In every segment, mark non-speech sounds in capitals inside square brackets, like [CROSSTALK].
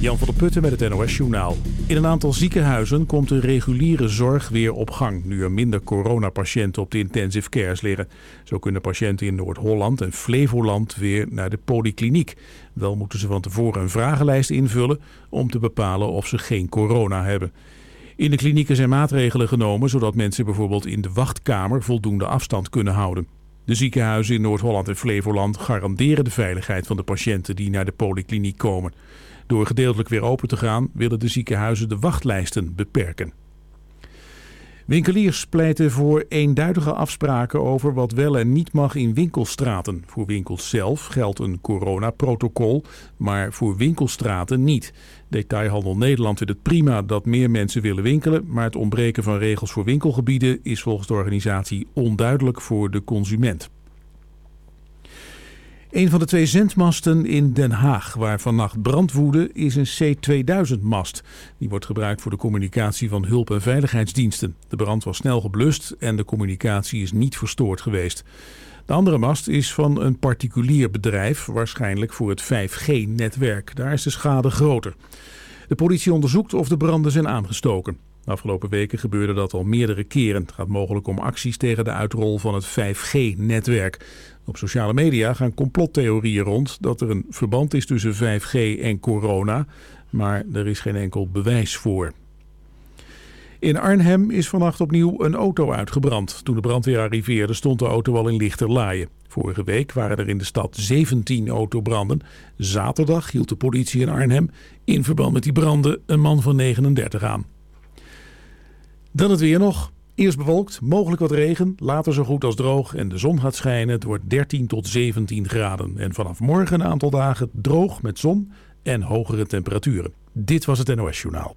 Jan van der Putten met het NOS Journaal. In een aantal ziekenhuizen komt de reguliere zorg weer op gang... nu er minder coronapatiënten op de intensive cares liggen. Zo kunnen patiënten in Noord-Holland en Flevoland weer naar de polykliniek. Wel moeten ze van tevoren een vragenlijst invullen... om te bepalen of ze geen corona hebben. In de klinieken zijn maatregelen genomen... zodat mensen bijvoorbeeld in de wachtkamer voldoende afstand kunnen houden. De ziekenhuizen in Noord-Holland en Flevoland garanderen de veiligheid van de patiënten die naar de polykliniek komen. Door gedeeltelijk weer open te gaan willen de ziekenhuizen de wachtlijsten beperken. Winkeliers pleiten voor eenduidige afspraken over wat wel en niet mag in winkelstraten. Voor winkels zelf geldt een coronaprotocol, maar voor winkelstraten niet. Detailhandel Nederland vindt het prima dat meer mensen willen winkelen, maar het ontbreken van regels voor winkelgebieden is volgens de organisatie onduidelijk voor de consument. Een van de twee zendmasten in Den Haag waar vannacht brand woedde is een C2000-mast. Die wordt gebruikt voor de communicatie van hulp- en veiligheidsdiensten. De brand was snel geblust en de communicatie is niet verstoord geweest. De andere mast is van een particulier bedrijf, waarschijnlijk voor het 5G-netwerk. Daar is de schade groter. De politie onderzoekt of de branden zijn aangestoken. De afgelopen weken gebeurde dat al meerdere keren. Het gaat mogelijk om acties tegen de uitrol van het 5G-netwerk. Op sociale media gaan complottheorieën rond dat er een verband is tussen 5G en corona, maar er is geen enkel bewijs voor. In Arnhem is vannacht opnieuw een auto uitgebrand. Toen de brandweer arriveerde stond de auto al in lichter laaien. Vorige week waren er in de stad 17 autobranden. Zaterdag hield de politie in Arnhem in verband met die branden een man van 39 aan. Dan het weer nog. Eerst bewolkt, mogelijk wat regen, later zo goed als droog en de zon gaat schijnen. Het wordt 13 tot 17 graden. En vanaf morgen een aantal dagen droog met zon en hogere temperaturen. Dit was het NOS Journaal.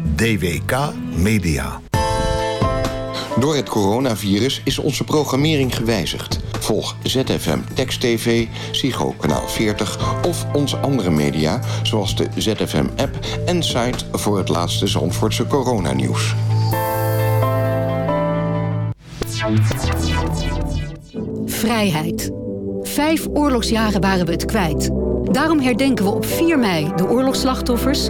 DWK Media. Door het coronavirus is onze programmering gewijzigd. Volg ZFM Text TV, Psycho Kanaal 40 of onze andere media... zoals de ZFM-app en site voor het laatste Zandvoortse coronanieuws. Vrijheid. Vijf oorlogsjaren waren we het kwijt. Daarom herdenken we op 4 mei de oorlogsslachtoffers...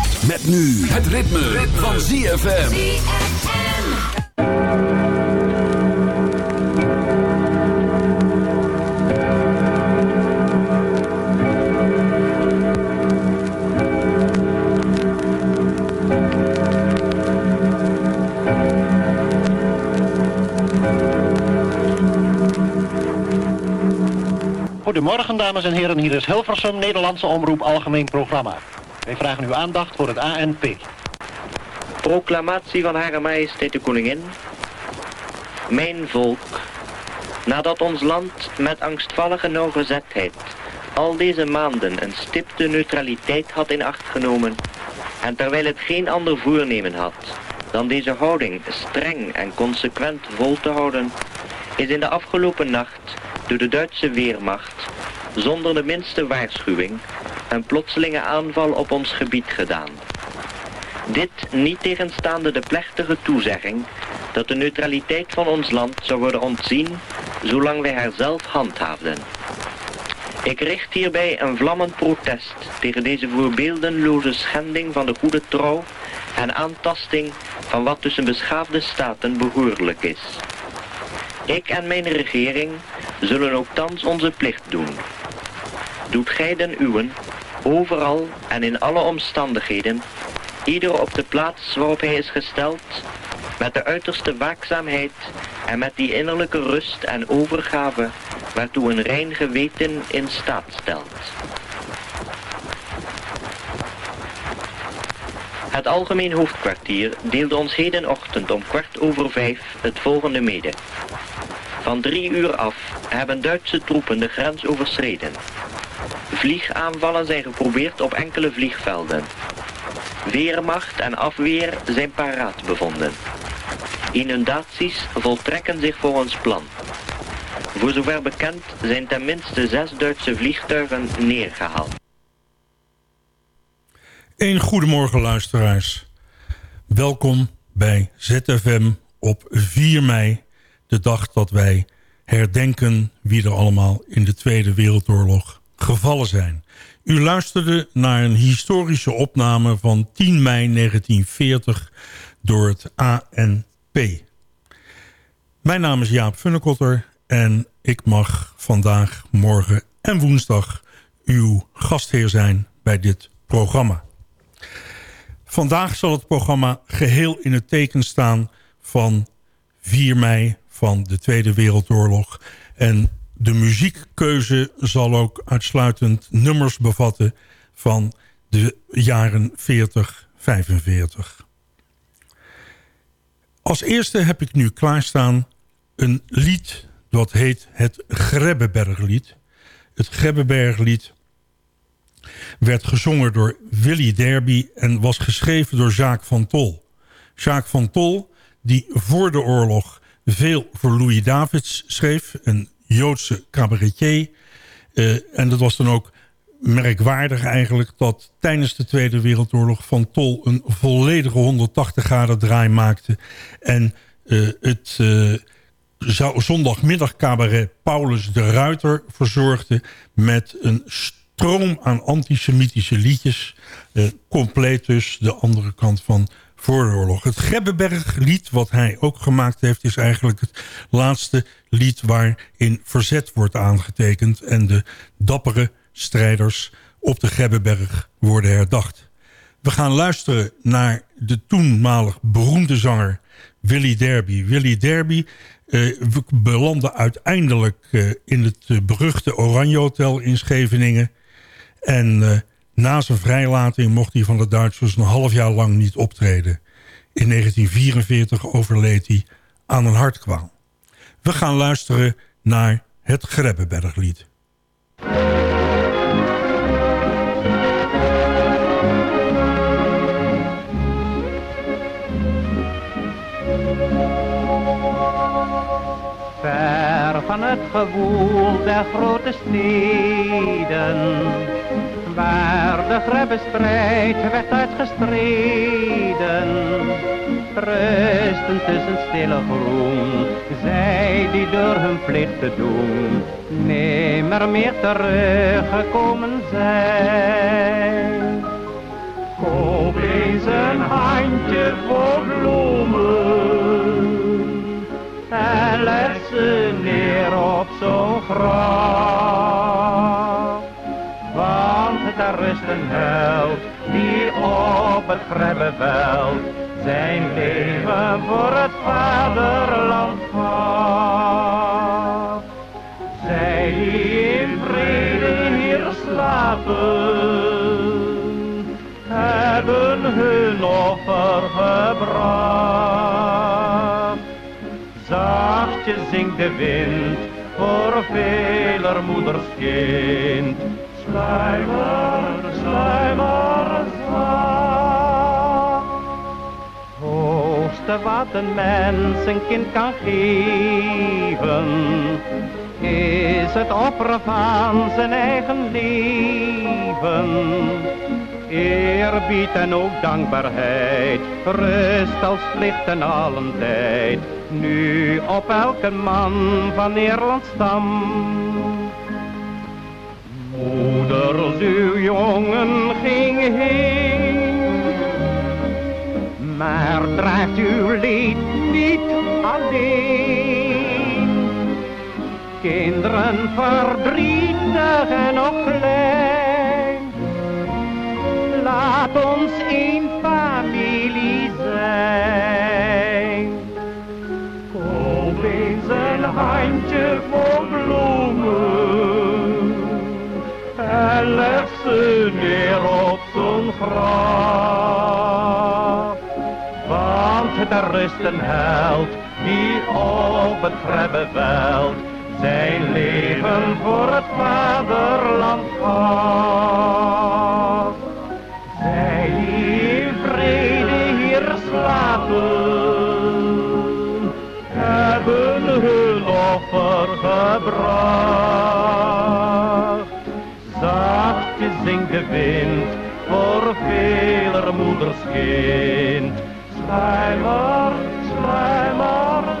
Met nu het ritme, van ZFM. Goedemorgen dames en heren, hier is Hilversum, Nederlandse Omroep Algemeen Programma. Wij vragen uw aandacht voor het ANP. Proclamatie van Hare Majesteit de Koningin. Mijn volk, nadat ons land met angstvallige nauwgezetheid al deze maanden een stipte neutraliteit had in acht genomen en terwijl het geen ander voornemen had dan deze houding streng en consequent vol te houden, is in de afgelopen nacht door de Duitse Weermacht zonder de minste waarschuwing een plotselinge aanval op ons gebied gedaan. Dit niet tegenstaande de plechtige toezegging dat de neutraliteit van ons land zou worden ontzien zolang wij haar zelf handhaafden. Ik richt hierbij een vlammend protest tegen deze voorbeeldenloze schending van de goede trouw en aantasting van wat tussen beschaafde staten behoorlijk is. Ik en mijn regering zullen ook thans onze plicht doen. Doet gij den uwen, overal en in alle omstandigheden, ieder op de plaats waarop hij is gesteld, met de uiterste waakzaamheid en met die innerlijke rust en overgave waartoe een rein geweten in staat stelt. Het Algemeen Hoofdkwartier deelde ons hedenochtend om kwart over vijf het volgende mede. Van drie uur af hebben Duitse troepen de grens overschreden. Vliegaanvallen zijn geprobeerd op enkele vliegvelden. Weermacht en afweer zijn paraat bevonden. Inundaties voltrekken zich volgens plan. Voor zover bekend zijn ten minste zes Duitse vliegtuigen neergehaald. Een goedemorgen luisteraars. Welkom bij ZFM op 4 mei, de dag dat wij herdenken wie er allemaal in de Tweede Wereldoorlog gevallen zijn. U luisterde naar een historische opname van 10 mei 1940 door het ANP. Mijn naam is Jaap Funnekotter en ik mag vandaag, morgen en woensdag uw gastheer zijn bij dit programma. Vandaag zal het programma geheel in het teken staan van 4 mei van de Tweede Wereldoorlog. En de muziekkeuze zal ook uitsluitend nummers bevatten van de jaren 40, 45. Als eerste heb ik nu klaarstaan een lied dat heet het Grebbeberglied. Het Grebbeberglied werd gezongen door Willy Derby en was geschreven door Jacques van Tol. Jacques van Tol, die voor de oorlog veel voor Louis Davids schreef, een Joodse cabaretier. Uh, en dat was dan ook merkwaardig eigenlijk dat tijdens de Tweede Wereldoorlog Van Tol een volledige 180 graden draai maakte. En uh, het uh, zondagmiddag cabaret Paulus de Ruiter verzorgde met een stroom aan antisemitische liedjes. Compleet dus de andere kant van voor de oorlog. Het Grebbeberg-lied, wat hij ook gemaakt heeft... is eigenlijk het laatste lied waarin verzet wordt aangetekend... en de dappere strijders op de Grebbeberg worden herdacht. We gaan luisteren naar de toenmalig beroemde zanger Willy Derby. Willy Derby we belanden uiteindelijk uh, in het uh, beruchte Oranje Hotel in Scheveningen... En na zijn vrijlating mocht hij van de Duitsers een half jaar lang niet optreden. In 1944 overleed hij aan een hartkwaal. We gaan luisteren naar het Grebbeberglied. Ver van het gewoel der grote steden waar de grebbestrijd werd uitgestreden. Rusten tussen stille groen, zij die door hun plicht te doen, nimmer meer teruggekomen zijn. Koop eens een handje voor bloemen, en leg ze neer op zo'n graf daar rust een held die op het Grebbeveld zijn leven voor het vaderland gaf. Zij die in vrede hebben hun offer gebracht. Zachtje zingt de wind voor veler moeders kind. Sluimer, sluimer, zacht. Hoogste wat een mens een kind kan geven, is het offeren van zijn eigen leven. Eerbied en ook dankbaarheid, rust als plicht en allen tijd. Nu op elke man van Nederland stam. Moeders, uw jongen ging heen, maar draagt uw leed niet alleen. Kinderen verdrietig en nog klein, laat ons één familie zijn. Koop eens een handje vol neer op zijn graf. Want er rust een held die op het Grebbeveld zijn leven voor het vaderland gaf. Zij die in vrede hier slapen, hebben hun offer gebracht. De voor veler moeders kind. Sluimer, sluimer,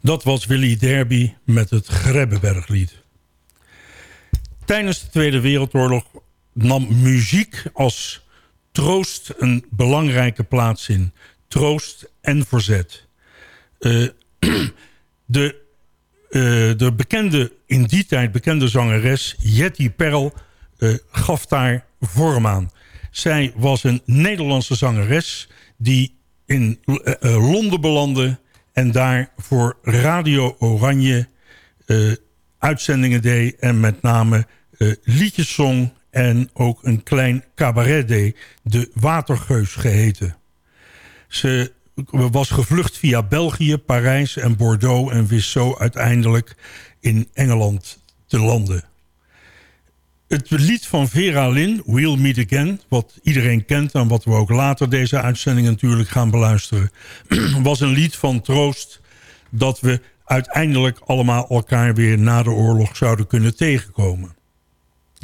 Dat was Willy Derby met het Grebbeberglied. Tijdens de Tweede Wereldoorlog nam muziek als troost een belangrijke plaats in. Troost en verzet. Eh, [CLEARS THROAT] de, eh, de bekende, in die tijd bekende zangeres Jetty Perl eh, gaf daar vorm aan. Zij was een Nederlandse zangeres die in Londen belandde en daar voor Radio Oranje uitzendingen deed. En met name liedjes zong en ook een klein cabaret deed. De Watergeus geheten. Ze was gevlucht via België, Parijs en Bordeaux... en wist zo uiteindelijk in Engeland te landen. Het lied van Vera Lynn, We'll Meet Again... wat iedereen kent en wat we ook later deze uitzending natuurlijk gaan beluisteren... [CLEARS THROAT] was een lied van troost dat we uiteindelijk allemaal elkaar weer na de oorlog zouden kunnen tegenkomen.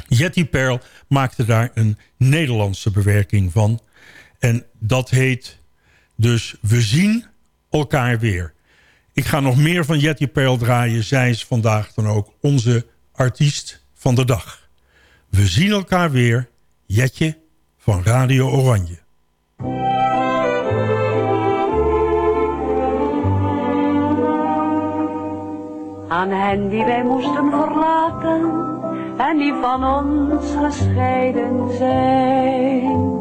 Jetty Perl maakte daar een Nederlandse bewerking van. En dat heet dus We zien elkaar weer. Ik ga nog meer van Jetty Perl draaien. Zij is vandaag dan ook onze artiest van de dag. We zien elkaar weer. Jetje van Radio Oranje. Aan hen die wij moesten verlaten en die van ons gescheiden zijn.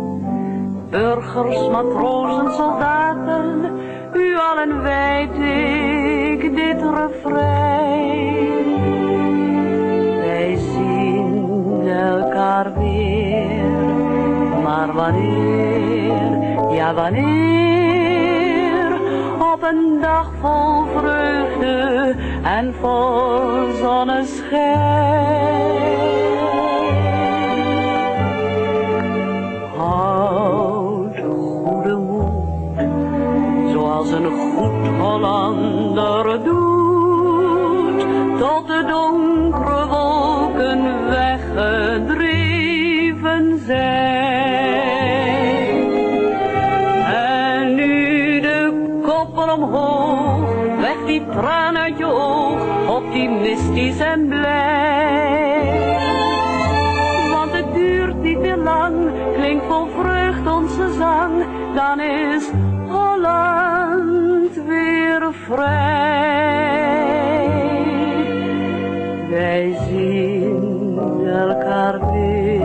Burgers, matrozen, soldaten, u allen wijd ik dit refrein. Wij zien elkaar weer, maar wanneer, ja wanneer, op een dag vol vreugde en vol zonneschijn. Zoals een goed Hollander doet, tot de donkere wolken weggedreven zijn. En nu de koppen omhoog, weg die traan uit je oog, optimistisch en blij. Want het duurt niet te lang, klinkt vol vreugd onze zang, dan is vrij. Wij zien elkaar weer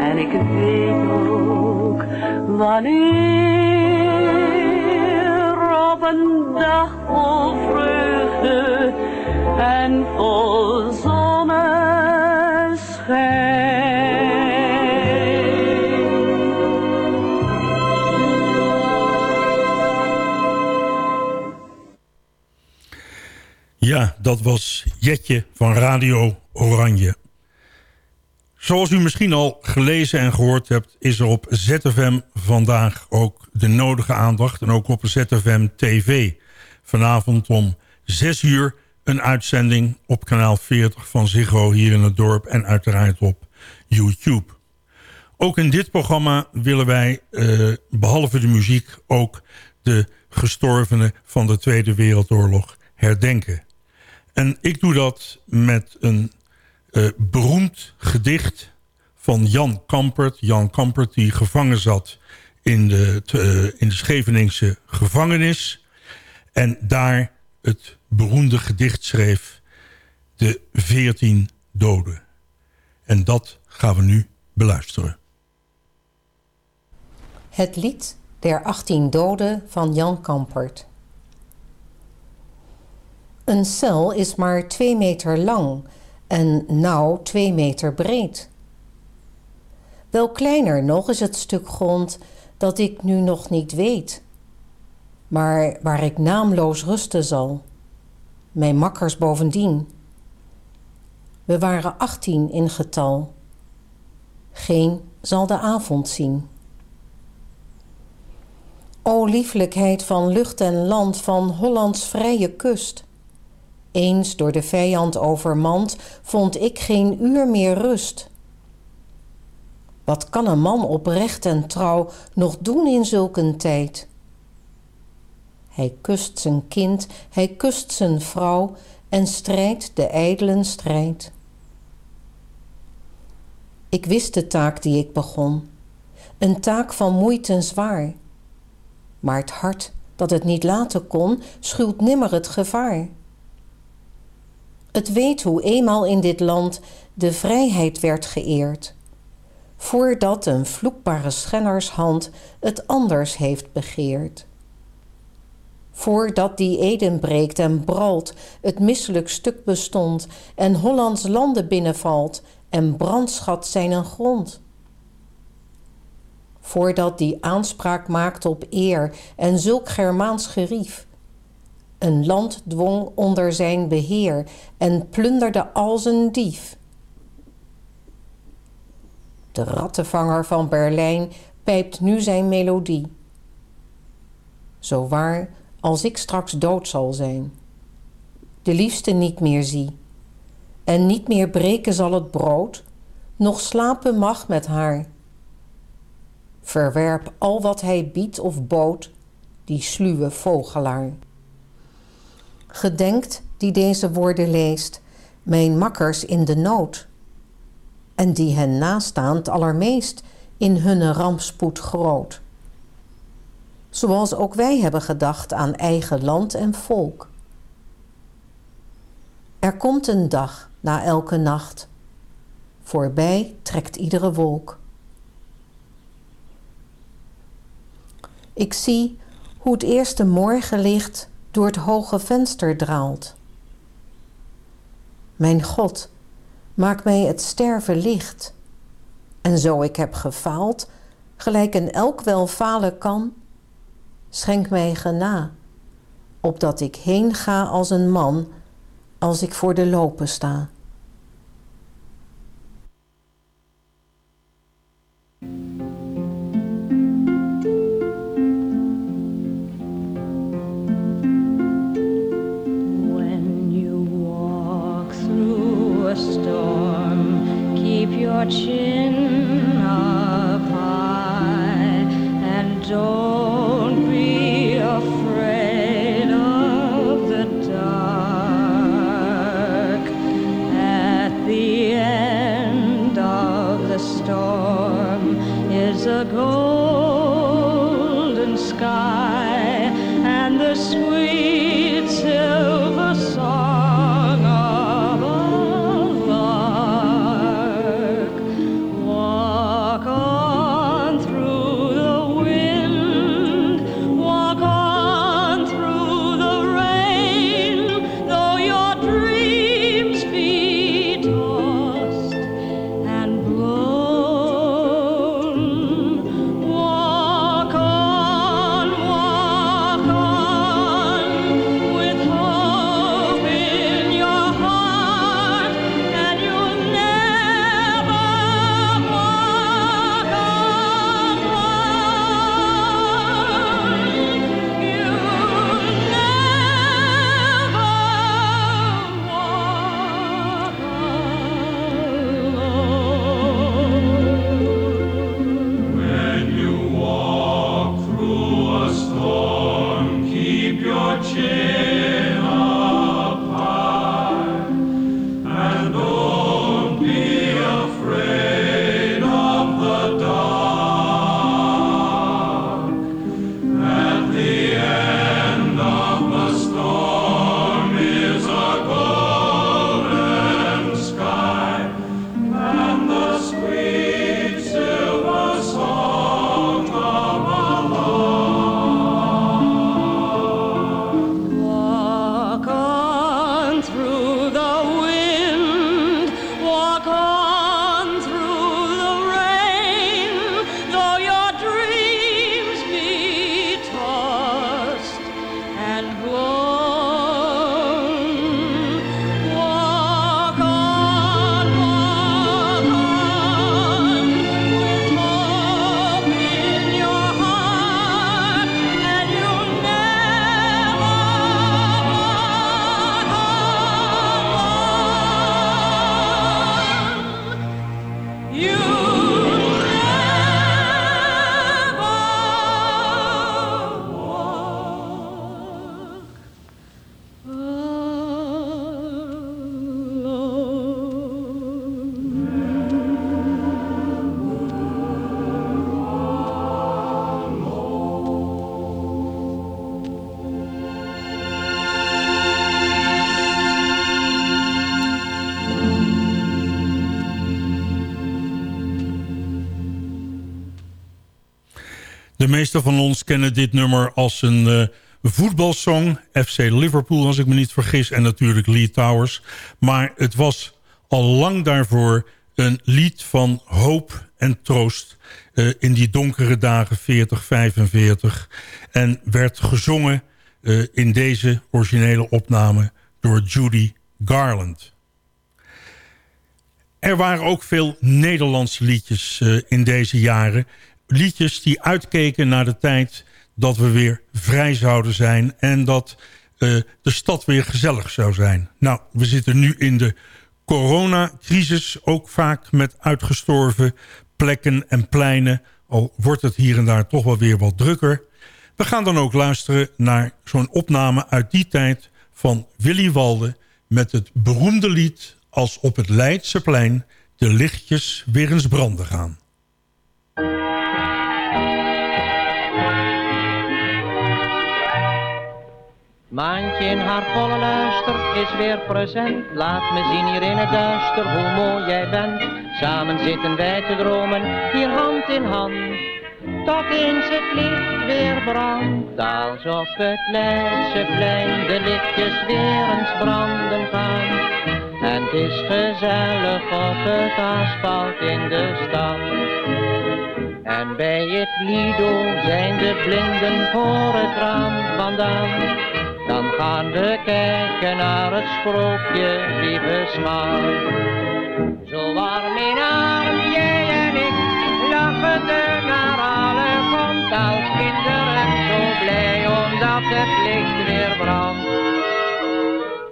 en ik weet ook wanneer een dag vol vreugde en vol zonneschijn. Dat was Jetje van Radio Oranje. Zoals u misschien al gelezen en gehoord hebt... is er op ZFM vandaag ook de nodige aandacht... en ook op ZFM TV. Vanavond om 6 uur een uitzending op kanaal 40 van Ziggo hier in het dorp... en uiteraard op YouTube. Ook in dit programma willen wij, eh, behalve de muziek... ook de gestorvenen van de Tweede Wereldoorlog herdenken. En ik doe dat met een eh, beroemd gedicht van Jan Kampert. Jan Kampert die gevangen zat in de, eh, in de Scheveningse gevangenis. En daar het beroemde gedicht schreef... De veertien doden. En dat gaan we nu beluisteren. Het lied der 18 doden van Jan Kampert. Een cel is maar twee meter lang en nauw twee meter breed. Wel kleiner nog is het stuk grond dat ik nu nog niet weet, maar waar ik naamloos rusten zal, mijn makkers bovendien. We waren achttien in getal, geen zal de avond zien. O lieflijkheid van lucht en land van Hollands vrije kust. Eens door de vijand overmand, vond ik geen uur meer rust. Wat kan een man oprecht en trouw nog doen in zulk een tijd? Hij kust zijn kind, hij kust zijn vrouw en strijdt de ijdelen strijd. Ik wist de taak die ik begon, een taak van moeite zwaar. Maar het hart dat het niet laten kon, schuwt nimmer het gevaar. Het weet hoe eenmaal in dit land de vrijheid werd geëerd, voordat een vloekbare schennershand het anders heeft begeerd. Voordat die Eden breekt en bralt, het misselijk stuk bestond en Hollands landen binnenvalt en brandschat zijn een grond voordat die aanspraak maakt op eer en zulk Germaans gerief. Een land dwong onder zijn beheer en plunderde als een dief. De rattenvanger van Berlijn pijpt nu zijn melodie. Zo waar als ik straks dood zal zijn, de liefste niet meer zie, en niet meer breken zal het brood, nog slapen mag met haar verwerp al wat hij biedt of bood, die sluwe vogelaar. Gedenkt die deze woorden leest, mijn makkers in de nood, en die hen nastaand allermeest in hunne rampspoed groot. Zoals ook wij hebben gedacht aan eigen land en volk. Er komt een dag na elke nacht, voorbij trekt iedere wolk. Ik zie hoe het eerste morgenlicht door het hoge venster draalt. Mijn God, maak mij het sterven licht. En zo ik heb gefaald, gelijk een elk wel falen kan, schenk mij gena, opdat ik heen ga als een man, als ik voor de lopen sta. 我去。De meesten van ons kennen dit nummer als een uh, voetbalsong. FC Liverpool, als ik me niet vergis. En natuurlijk Lee Towers. Maar het was al lang daarvoor een lied van hoop en troost... Uh, in die donkere dagen 40, 45. En werd gezongen uh, in deze originele opname door Judy Garland. Er waren ook veel Nederlandse liedjes in deze jaren. Liedjes die uitkeken naar de tijd dat we weer vrij zouden zijn... en dat uh, de stad weer gezellig zou zijn. Nou, we zitten nu in de coronacrisis... ook vaak met uitgestorven plekken en pleinen... al wordt het hier en daar toch wel weer wat drukker. We gaan dan ook luisteren naar zo'n opname uit die tijd... van Willy Walde met het beroemde lied als op het Leidseplein de lichtjes weer eens branden gaan. Maantje in haar volle luister is weer present. Laat me zien hier in het duister hoe mooi jij bent. Samen zitten wij te dromen, hier hand in hand. Tot eens het licht weer brandt, als op het Leidseplein de lichtjes weer eens branden gaan. En het is gezellig op het asfalt in de stad. En bij het Lido zijn de blinden voor het raam vandaan. Dan gaan we kijken naar het sprookje, lieve schat. Zo warm in arm, jij en ik, lachende naar alle komt als kinderen. Zo blij omdat het licht weer brandt.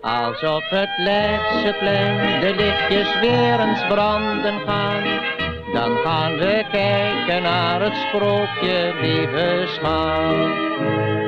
Als op het Leidseplein de lichtjes weer eens branden gaan. Dan gaan we kijken naar het sprookje, lieve schat.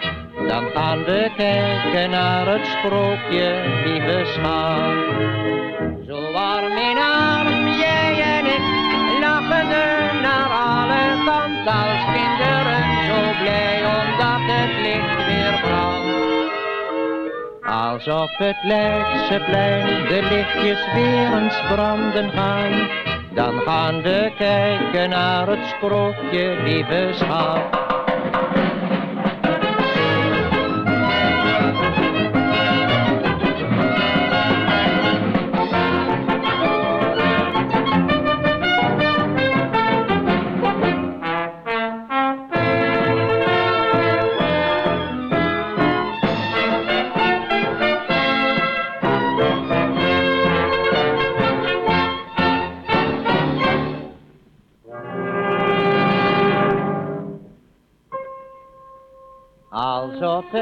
Dan gaan we kijken naar het sprookje, lieve schat. Zo warm in arm, jij en ik, lachende naar alle kanten als kinderen. Zo blij omdat het licht weer brandt. Als op het Leidseplein de lichtjes weer eens branden gaan. Dan gaan we kijken naar het sprookje, lieve schat.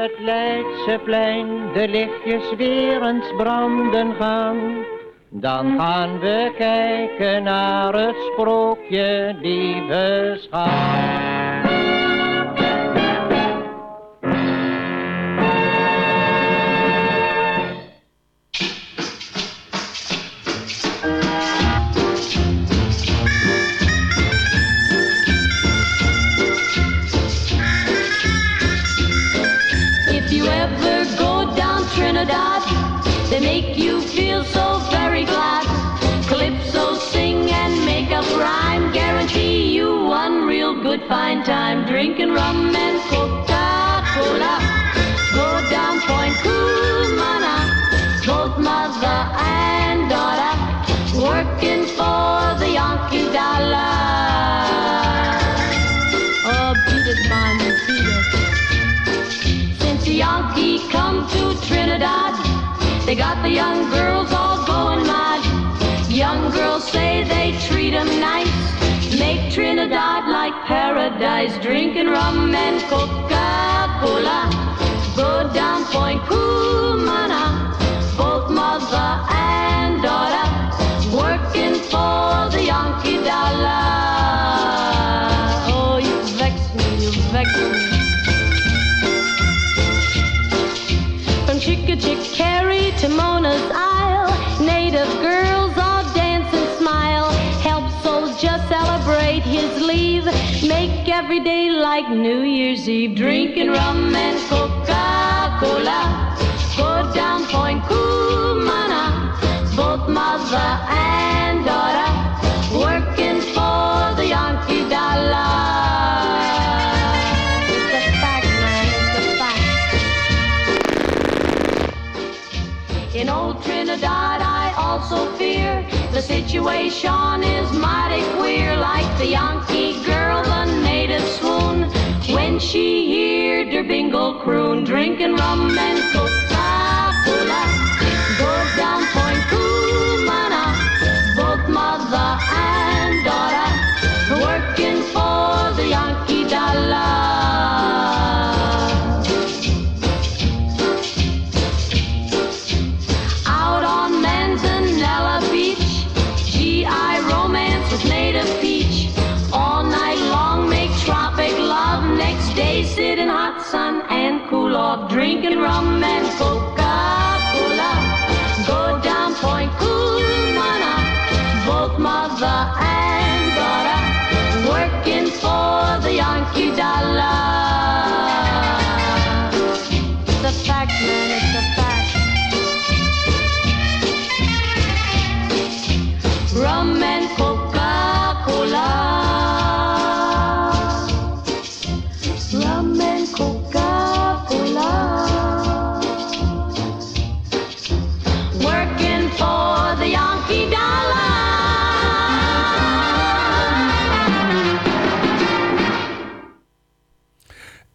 Het Leidseplein de lichtjes weer eens branden gaan, dan gaan we kijken naar het sprookje, lieve schat. If good fine time. Drinking rum and Coca-Cola, go down Point Cumana, both mother and daughter, working for the Yankee dollar. Oh, beat it, man, beat it. Since the Yankee come to Trinidad, they got the young girls all going mad. Young girls say they treat 'em nice, Trinidad like paradise, drinking rum and Coca-Cola. Go down Point Cumana, both mother and like New Year's Eve, drinking rum and Coca-Cola. Go down Point Cumana, both mother and daughter, working for the Yankee dollar. It's a fact, man, it's a fact. In old Trinidad, I also fear the situation is mighty queer, like the Yankee girl, the native swoon. When she heard her bingle croon, drinking rum and Coca-Cola,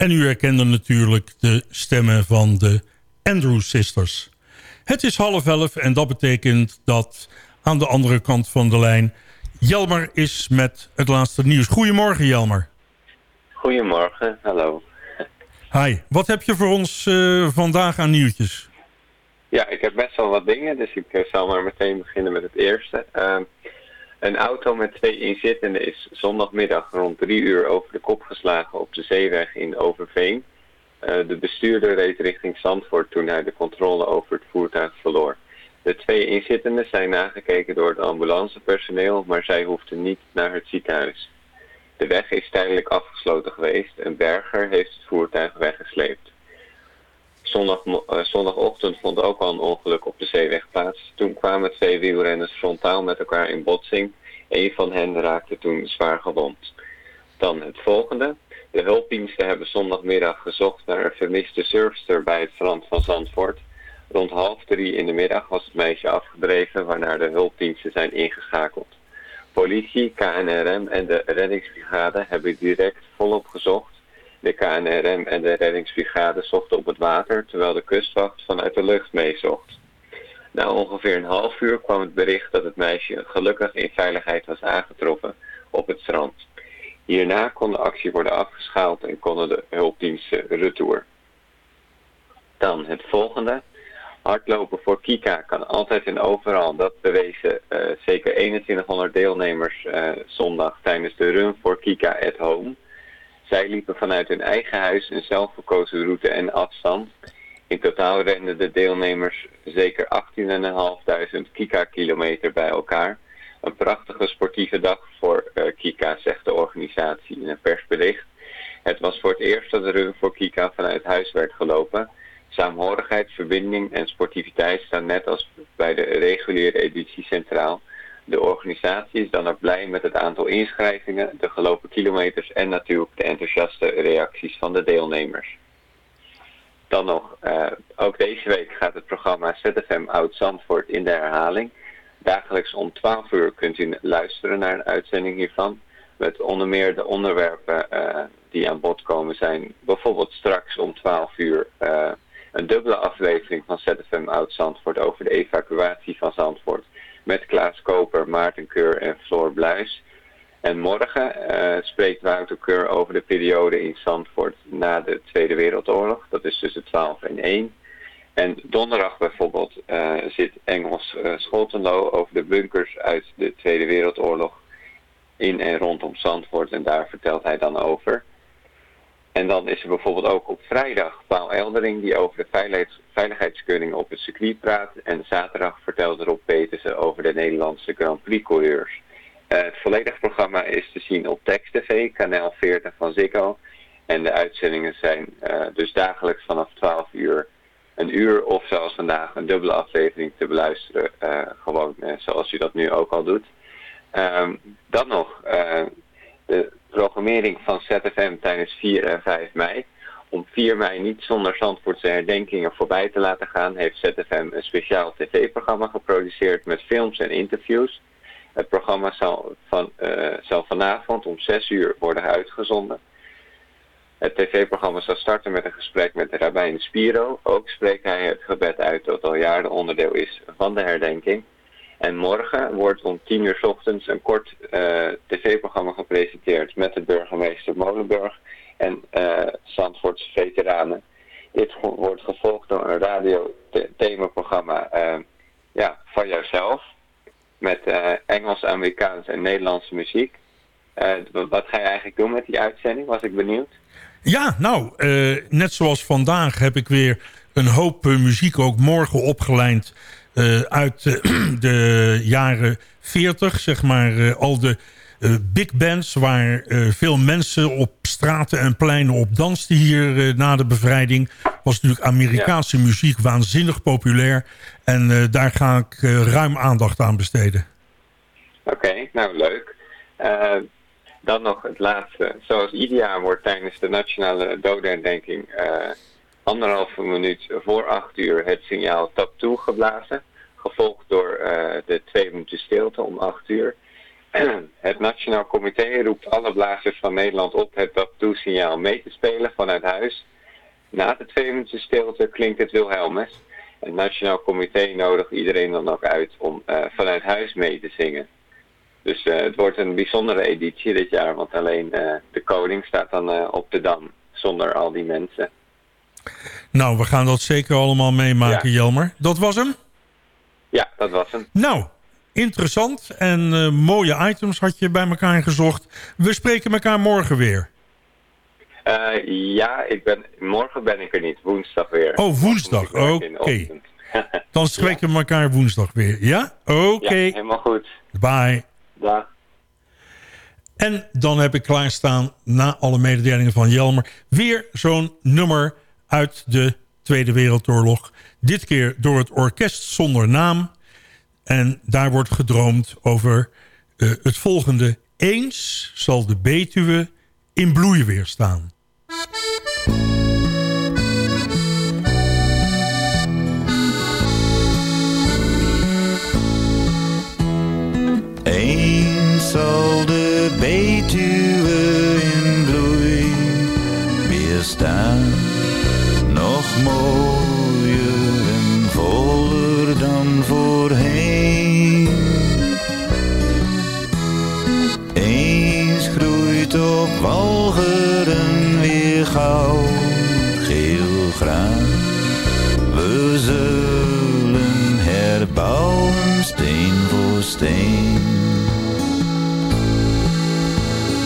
En u herkende natuurlijk de stemmen van de Andrews Sisters. Het is half elf en dat betekent dat aan de andere kant van de lijn... Jelmer is met het laatste nieuws. Goedemorgen Jelmer. Goedemorgen, hallo. Hi, wat heb je voor ons eh, vandaag aan nieuwtjes? Ja, ik heb best wel wat dingen, dus ik eh, zal maar meteen beginnen met het eerste. Ehm, een auto met twee inzittenden is zondagmiddag rond drie uur over de kop geslagen op de zeeweg in Overveen. Eh, de bestuurder reed richting Zandvoort toen hij de controle over het voertuig verloor. De twee inzittenden zijn nagekeken door het ambulancepersoneel, maar zij hoefden niet naar het ziekenhuis. De weg is tijdelijk afgesloten geweest. Een berger heeft het voertuig weggesleept. Zondag, eh, zondagochtend vond ook al een ongeluk op de zeeweg plaats. Toen kwamen twee wielrenners frontaal met elkaar in botsing. Een van hen raakte toen zwaar gewond. Dan het volgende. De hulpdiensten hebben zondagmiddag gezocht naar een vermiste surfster bij het strand van Zandvoort. Rond half drie in de middag was het meisje afgedreven, waarna de hulpdiensten zijn ingeschakeld. Politie, KNRM en de reddingsbrigade hebben direct volop gezocht. De KNRM en de reddingsbrigade zochten op het water, terwijl de kustwacht vanuit de lucht meezocht. Na ongeveer een half uur kwam het bericht dat het meisje gelukkig in veiligheid was aangetroffen op het strand. Hierna kon de actie worden afgeschaald en konden de hulpdiensten retour. Dan het volgende. Hardlopen voor Kika kan altijd en overal. Dat bewezen eh, zeker 2100 deelnemers eh, zondag tijdens de run voor Kika at Home. Zij liepen vanuit hun eigen huis een zelfverkozen route en afstand. In totaal renden de deelnemers zeker 18.500 Kika-kilometer bij elkaar. Een prachtige sportieve dag voor eh, Kika, zegt de organisatie in een persbericht. Het was voor het eerst dat run voor Kika vanuit huis werd gelopen. Saamhorigheid, verbinding en sportiviteit staan net als bij de reguliere editie centraal. De organisatie is dan ook blij met het aantal inschrijvingen, de gelopen kilometers en natuurlijk de enthousiaste reacties van de deelnemers. Dan nog, eh, ook deze week gaat het programma ZFM Oud Zandvoort in de herhaling. Dagelijks om 12 uur kunt u luisteren naar een uitzending hiervan. Met onder meer de onderwerpen eh, die aan bod komen zijn. Bijvoorbeeld straks om 12 uur eh, een dubbele aflevering van ZFM Oud Zandvoort over de evacuatie van Zandvoort. Met Klaas Koper, Maarten Keur en Floor Bluis. En morgen eh, spreekt Wouter Keur over de periode in Zandvoort na de Tweede Wereldoorlog. Dat is tussen 12 en 1. En donderdag bijvoorbeeld eh, zit Engels uh, over de bunkers uit de Tweede Wereldoorlog in en rondom Zandvoort. En daar vertelt hij dan over. En dan is er bijvoorbeeld ook op vrijdag Paul Eldering die over de veiligheids veiligheidskeuring op het circuit praat. En zaterdag vertelt Rob Petersen over de Nederlandse Grand Prix coureurs. Eh, het volledige programma is te zien op Text TV, kanaal 40 van Ziggo. En de uitzendingen zijn eh, dus dagelijks vanaf 12 uur een uur of zoals vandaag een dubbele aflevering te beluisteren. eh, gewoon zoals u dat nu ook al doet. Ehm, dan nog de programmering van ZFM tijdens 4 en 5 mei. Om 4 mei niet zonder Zandvoortse herdenkingen voorbij te laten gaan... heeft ZFM een speciaal tv-programma geproduceerd met films en interviews. Het programma zal, van, eh, vanavond om 6 uur worden uitgezonden. Het tv-programma zal starten met een gesprek met de rabbijn Spiro. Ook spreekt hij het gebed uit dat al jaren onderdeel is van de herdenking. En morgen wordt om 10 uur ochtends een kort eh, tv-programma gepresenteerd met de burgemeester Molenburg en Zandvoortse veteranen. Dit wordt gevolgd door een radio-themaprogramma eh, ja, van jouzelf met eh, Engels, Amerikaans en Nederlandse muziek. Wat ga je eigenlijk doen met die uitzending? Was ik benieuwd. Ja, nou, net zoals vandaag heb ik weer een hoop muziek ook morgen opgelijnd eh, uit [CLEARS THROAT] de jaren 40. Zeg maar al de big bands waar eh, veel mensen op straten en pleinen op dansten hier eh, na de bevrijding. Was natuurlijk Amerikaanse muziek waanzinnig populair. En eh, daar ga ik eh, ruim aandacht aan besteden. Oké, nou leuk. Eh, dan nog het laatste. Zoals ieder jaar wordt tijdens de nationale dodenherdenking eh anderhalve minuut voor acht uur het signaal tap toe geblazen. Gevolgd door eh, de twee minuten stilte om acht uur. [CLEARS THROAT] het Nationaal Comité roept alle blazers van Nederland op het tap toe signaal mee te spelen vanuit huis. Na de twee minuten stilte klinkt het Wilhelmus. Het Nationaal Comité nodigt iedereen dan ook uit om eh, vanuit huis mee te zingen. Dus eh, het wordt een bijzondere editie dit jaar, want alleen eh, de koning staat dan op de dam, zonder al die mensen. Nou, we gaan dat zeker allemaal meemaken, Jelmer. Dat was hem? Ja, dat was hem. Nou, interessant en eh, mooie items had je bij elkaar gezocht. We spreken elkaar morgen weer. Eh, ja, ik ben, morgen ben ik er niet, woensdag weer. Oh, woensdag. Oké. [LAUGHS] Dan spreken we elkaar woensdag weer. Ja? Oké. Ja, helemaal goed. Bye. Dag. En dan heb ik klaarstaan, na alle mededelingen van Jelmer... weer zo'n nummer uit de Tweede Wereldoorlog. Dit keer door het Orkest Zonder Naam. En daar wordt gedroomd over eh, het volgende. Eens zal de Betuwe in bloei weer staan. Eens zal de Betuwe in bloei weer staan. Nog mooier gauw geel graan. We zullen herbouwen steen voor steen.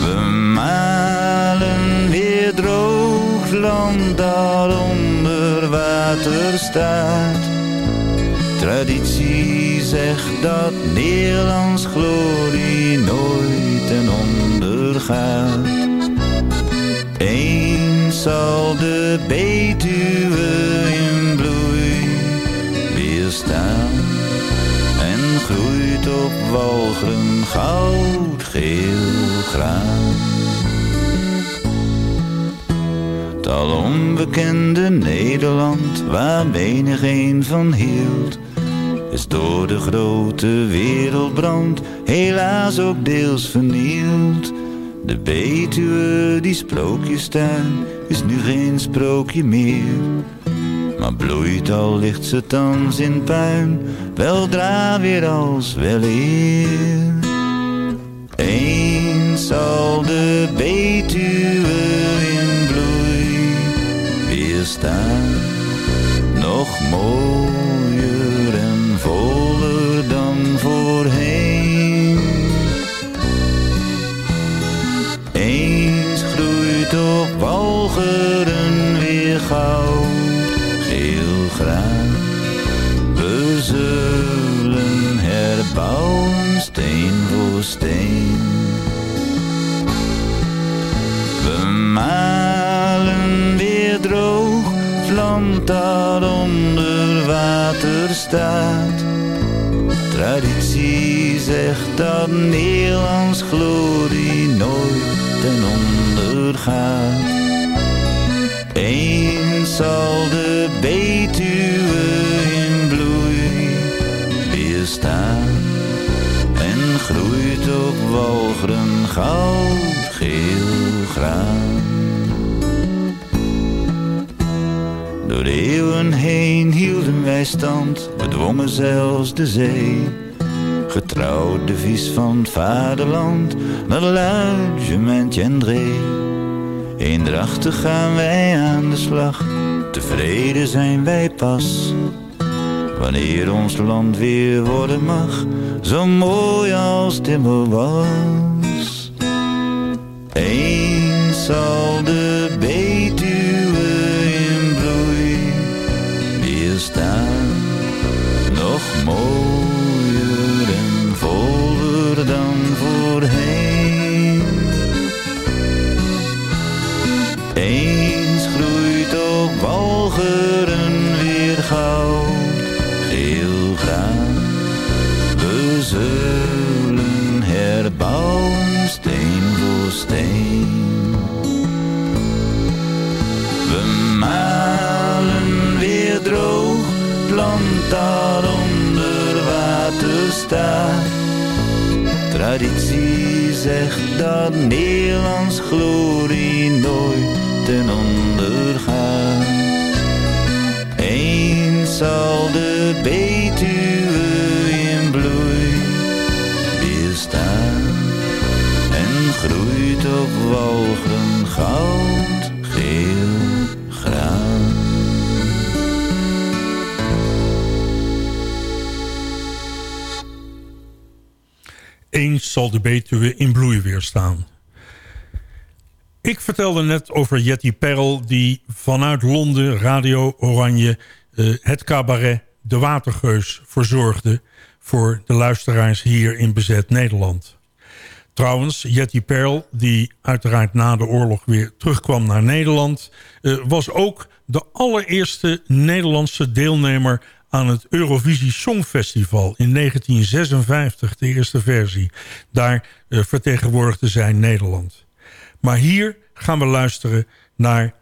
We malen weer droog land dat onder water staat. Traditie zegt dat Nederlands glorie nooit ten onder gaat. Eens zal de Betuwe in bloei weer staan en groeit op walgren goudgeel graan. Het al onbekende Nederland, waar menig een van hield, is door de grote wereldbrand helaas ook deels vernield. De Betuwe, die sprookjestuin, is nu geen sprookje meer. Maar bloeit al ligt ze thans in puin, weldra weer als weleer. Eens zal de Betuwe in bloei weer staan, nog mooier en voller ogeren weer goud, geel graan. We zullen herbouwen, steen voor steen. We malen weer droog, land dat onder water staat. Traditie zegt dat Nederlands glorie nooit ten onder gaat. Zal de Betuwe in bloei weer staan en groeit op walgren goud, geel graan. Door de eeuwen heen hielden wij stand, bedwongen zelfs de zee. Getrouwd de vies van het vaderland, naar luigement en dree. Eendrachtig gaan wij aan de slag, tevreden zijn wij pas. Wanneer ons land weer worden mag, zo mooi als het was. Eens zal land dat onder water staat. Traditie zegt dat Nederlands glorie nooit ten onder gaat. Eens zal de Betuwe in bloei weer staan en groeit op walgen goud, zal de Betuwe in bloei weer staan. Ik vertelde net over Jetty Perl die vanuit Londen, Radio Oranje, eh, het cabaret De Watergeus verzorgde voor de luisteraars hier in bezet Nederland. Trouwens, Jetty Perl, die uiteraard na de oorlog weer terugkwam naar Nederland... eh, was ook de allereerste Nederlandse deelnemer aan het Eurovisie Songfestival in 1956, de eerste versie. Daar eh, vertegenwoordigde zij Nederland. Maar hier gaan we luisteren naar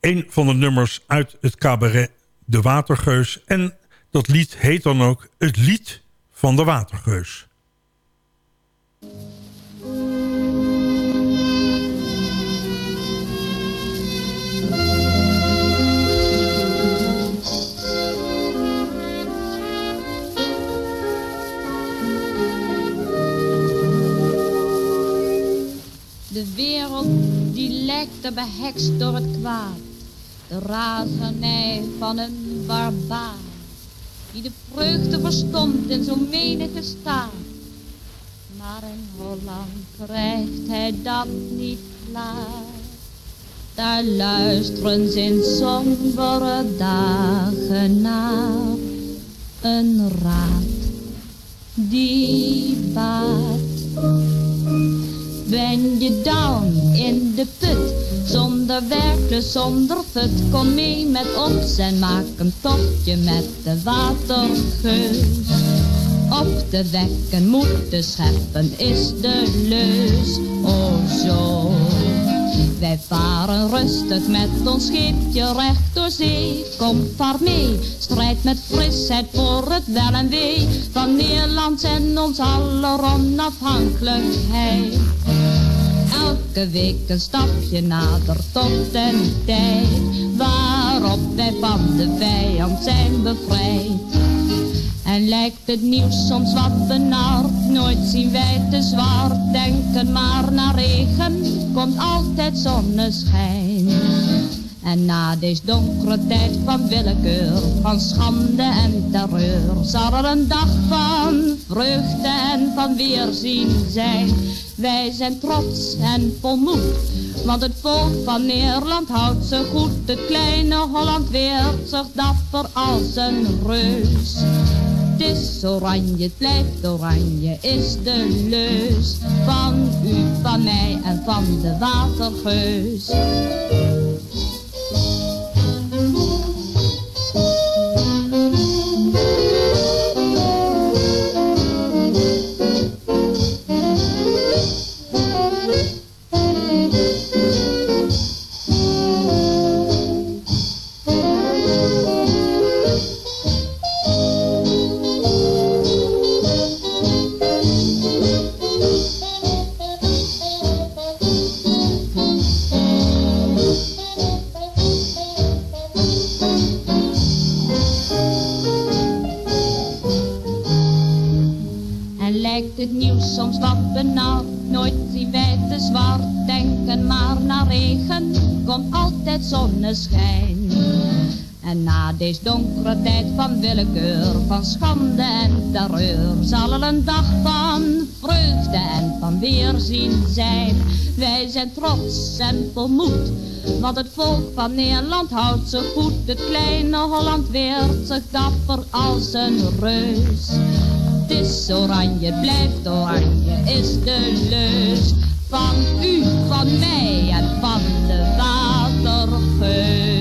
een van de nummers uit het cabaret De Watergeus. En dat lied heet dan ook Het Lied van de Watergeus. De wereld die lijkt te behekst door het kwaad. De razernij van een barbaar. Die de vreugde verstomt in zo'n menige staat. Maar in Holland krijgt hij dat niet klaar. Daar luisteren ze in sombere dagen naar. Een raad die baat. Ben je down in de put, zonder werken, zonder fut, kom mee met ons en maak een tochtje met de watergeus. Op te wekken, moeten scheppen is de leus, oh zo. Wij varen rustig met ons scheepje recht door zee. Kom vaar mee, strijd met frisheid voor het wel en wee. Van Nederland en ons aller onafhankelijkheid. Elke week een stapje nader tot een tijd waarop wij van de vijand zijn bevrijd. En lijkt het nieuws soms wat benauwd, nooit zien wij te zwart. Denken maar naar regen, komt altijd zonneschijn. En na deze donkere tijd van willekeur, van schande en terreur, zal er een dag van vreugde en van weerzien zijn. Wij zijn trots en vol moed, want het volk van Nederland houdt ze goed. Het kleine Holland weert zich dapper als een reus. Is oranje, het blijft oranje, is de leus van u, van mij en van de watergeus. Deze donkere tijd van willekeur, van schande en terreur, zal er een dag van vreugde en van weerzien zijn. Wij zijn trots en vol moed, want het volk van Nederland houdt zich goed. Het kleine Holland weert zich dapper als een reus. Het is oranje, blijft oranje, is de leus van u, van mij en van de watergeus.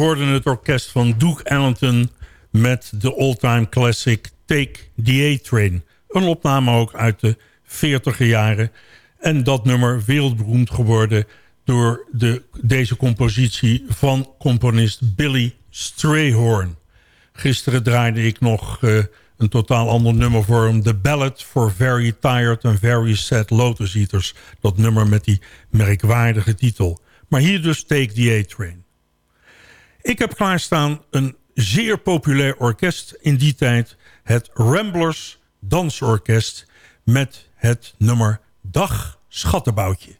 Hoorde het orkest van Duke Ellington met de all-time classic Take the A-Train. Een opname ook uit de 40e jaren. En dat nummer wereldberoemd geworden door de, deze compositie van componist Billy Strayhorn. Gisteren draaide ik nog uh, een totaal ander nummer voor hem. The Ballad for Very Tired and Very Sad Lotus Eaters. Dat nummer met die merkwaardige titel. Maar hier dus Take the A-Train. Ik heb klaarstaan een zeer populair orkest in die tijd. Het Ramblers Dansorkest met het nummer Dag Schattenboutje.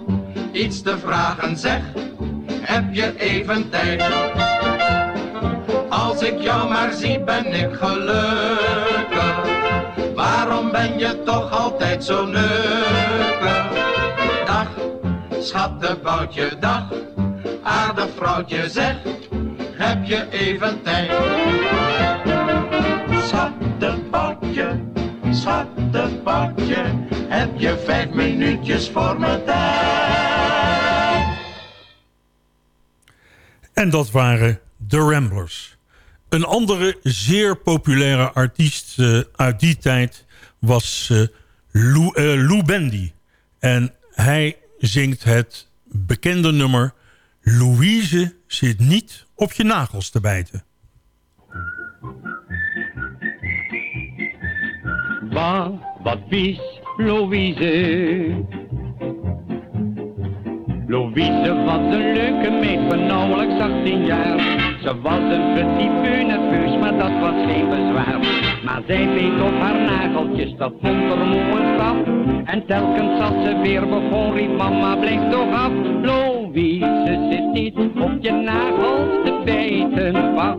iets te vragen, zeg. Heb je even tijd? Als ik jou maar zie ben ik gelukkig. Waarom ben je toch altijd zo nukkig? Dag, schattenboutje, dag. Aardig vrouwtje, zeg. Heb je even tijd? Schattenboutje, schattenboutje. Heb je vijf minuutjes voor me tijd? En dat waren de Ramblers. Een andere zeer populaire artiest eh, uit die tijd was eh, Lou, eh, Lou Bendy. En hij zingt het bekende nummer... Louise zit niet op je nagels te bijten. Wa, wat vies, Louise. Louise was een leuke meid van nauwelijks 18 jaar. Ze was een petit nerveus, maar dat was geen bezwaar. Maar zij beet op haar nageltjes, dat vond er moe een straf. En telkens als ze weer begon, riep mama, blijf toch af. Louise zit niet op je nagels te bijten. Wat,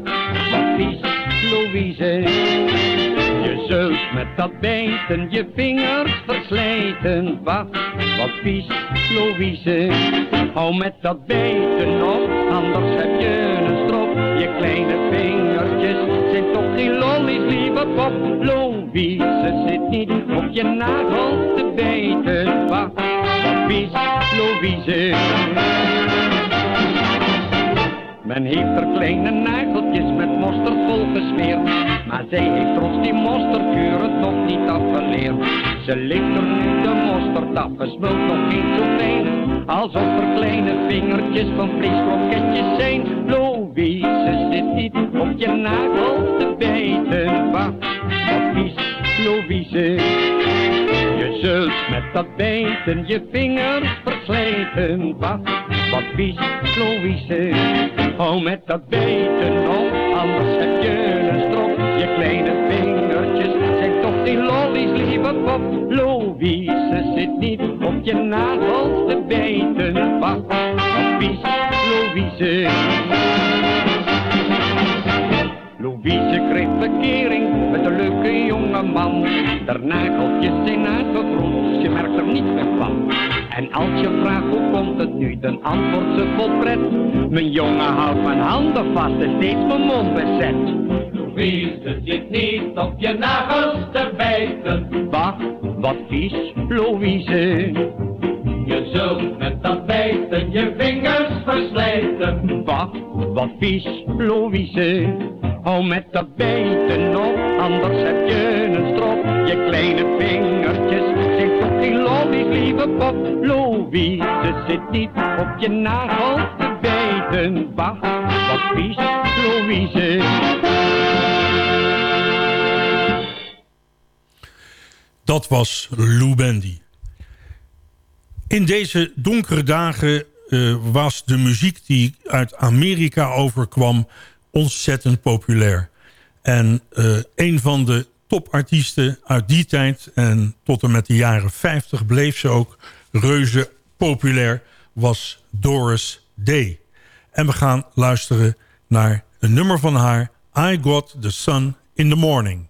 wat vies, Louise. Met dat bijten je vingers verslijten. Wacht, wat vies, Louise. Hou met dat bijten op, anders heb je een strop. Je kleine vingertjes zijn toch geen lollies, lieve pop. Louise zit niet op je nagels te bijten. Wacht, wat vies, Louise. Men heeft er kleine nageltjes met mosterd volgesmeerd. Maar zij heeft trots die mosterdkuur het nog niet afgeleerd. Ze ligt er nu de mosterd af, nog niet zo fijn. Alsof er kleine vingertjes van vleeskroketjes zijn. Louise zit niet op je nagels te bijten. Wacht, wat vies, Louise. Je zult met dat bijten je vingers verslijten. Wacht, wat vies, Louise. Hou met dat bijten op, anders Lollies lieve pop. Louise zit niet op je nagels te bijten. Wacht, Louise, Louise. Louise kreeg verkering met een leuke jonge man. Der nageltjes zijn haar zo rond. je merkt er niets meer van. En als je vraagt hoe komt het nu, dan antwoordt ze vol pret. Mijn jongen houdt mijn handen vast en steeds mijn mond bezet. Louise zit niet op je nagels te bijten. Wacht, wat vies, Louise. Je zult met dat bijten je vingers verslijten. Wacht, wat vies, Louise. Hou met dat bijten op, anders heb je een strop. Je kleine vingertjes die lollies, lieve pop. Louise zit niet op je nagels te bijten. Wacht, wat vies, Louise. Dat was Lou Bendy. In deze donkere dagen eh, was de muziek die uit Amerika overkwam ontzettend populair. En eh, een van de topartiesten uit die tijd en tot en met de jaren 50 bleef ze ook reuze populair, was Doris Day. En we gaan luisteren naar een nummer van haar, I Got the Sun in the Morning.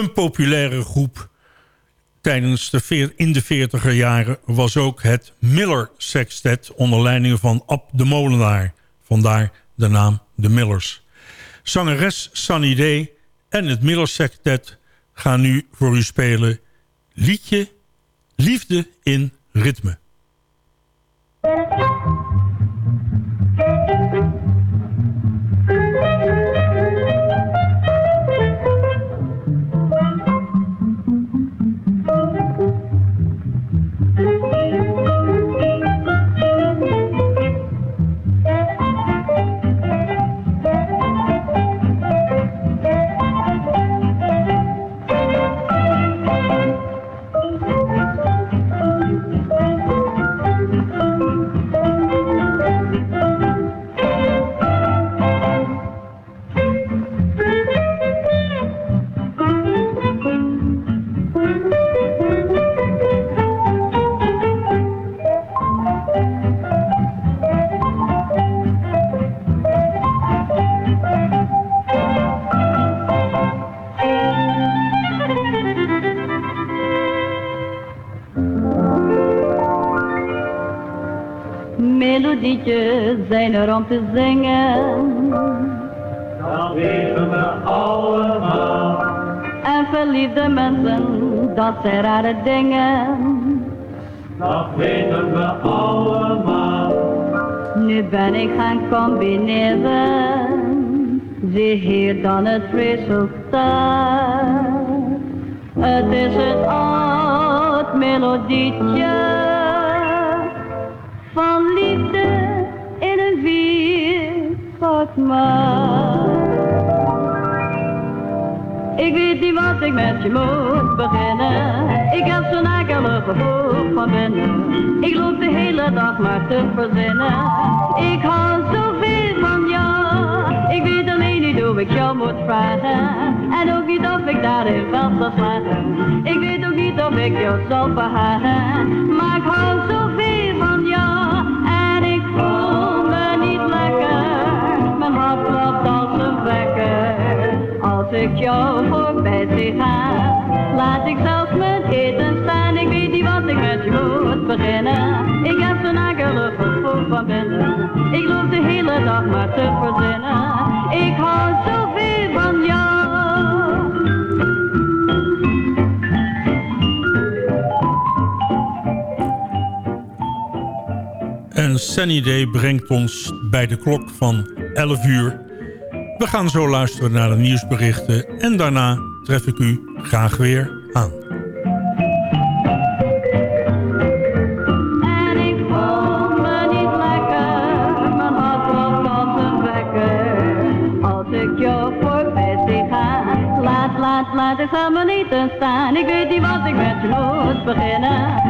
Een populaire groep tijdens de veer, in de 40er jaren was ook het Miller Sextet onder leiding van Ab de Molenaar. Vandaar de naam de Millers. Zangeres Sunny Day en het Miller Sextet gaan nu voor u spelen liedje Liefde in Ritme. Melodietjes zijn er om te zingen. Dat weten we allemaal. En verliefde mensen, dat zijn rare dingen. Dat weten we allemaal. Nu ben ik gaan combineren. Zie hier dan het resultaat. Het is het oud melodietje van liefde een Ik weet niet wat ik met je moet beginnen. Ik heb zo'n akelig gevoel van binnen. Ik loop de hele dag maar te verzinnen. Ik hou zoveel van jou. Ik weet alleen niet hoe ik jou moet vragen. En ook niet of ik daarin wel zal slagen. Ik weet ook niet of ik jou zal behagen. Maar ik hou zoveel Hart klopt als een wekker. Als ik jou voorbij zie gaan, laat ik zelfs mijn eten staan. Ik weet niet wat ik met je moet beginnen. Ik heb zo'n akelig gevoel van binnen. Ik loop de hele dag maar te verzinnen. Ik hou zoveel van jou. En Sunny Day brengt ons bij de klok van 11 uur. We gaan zo luisteren naar de nieuwsberichten en daarna tref ik u graag weer aan. En ik voel me niet lekker, mijn gaan, laat, laat, laat ik niet te staan. Ik weet niet wat ik met je moet beginnen.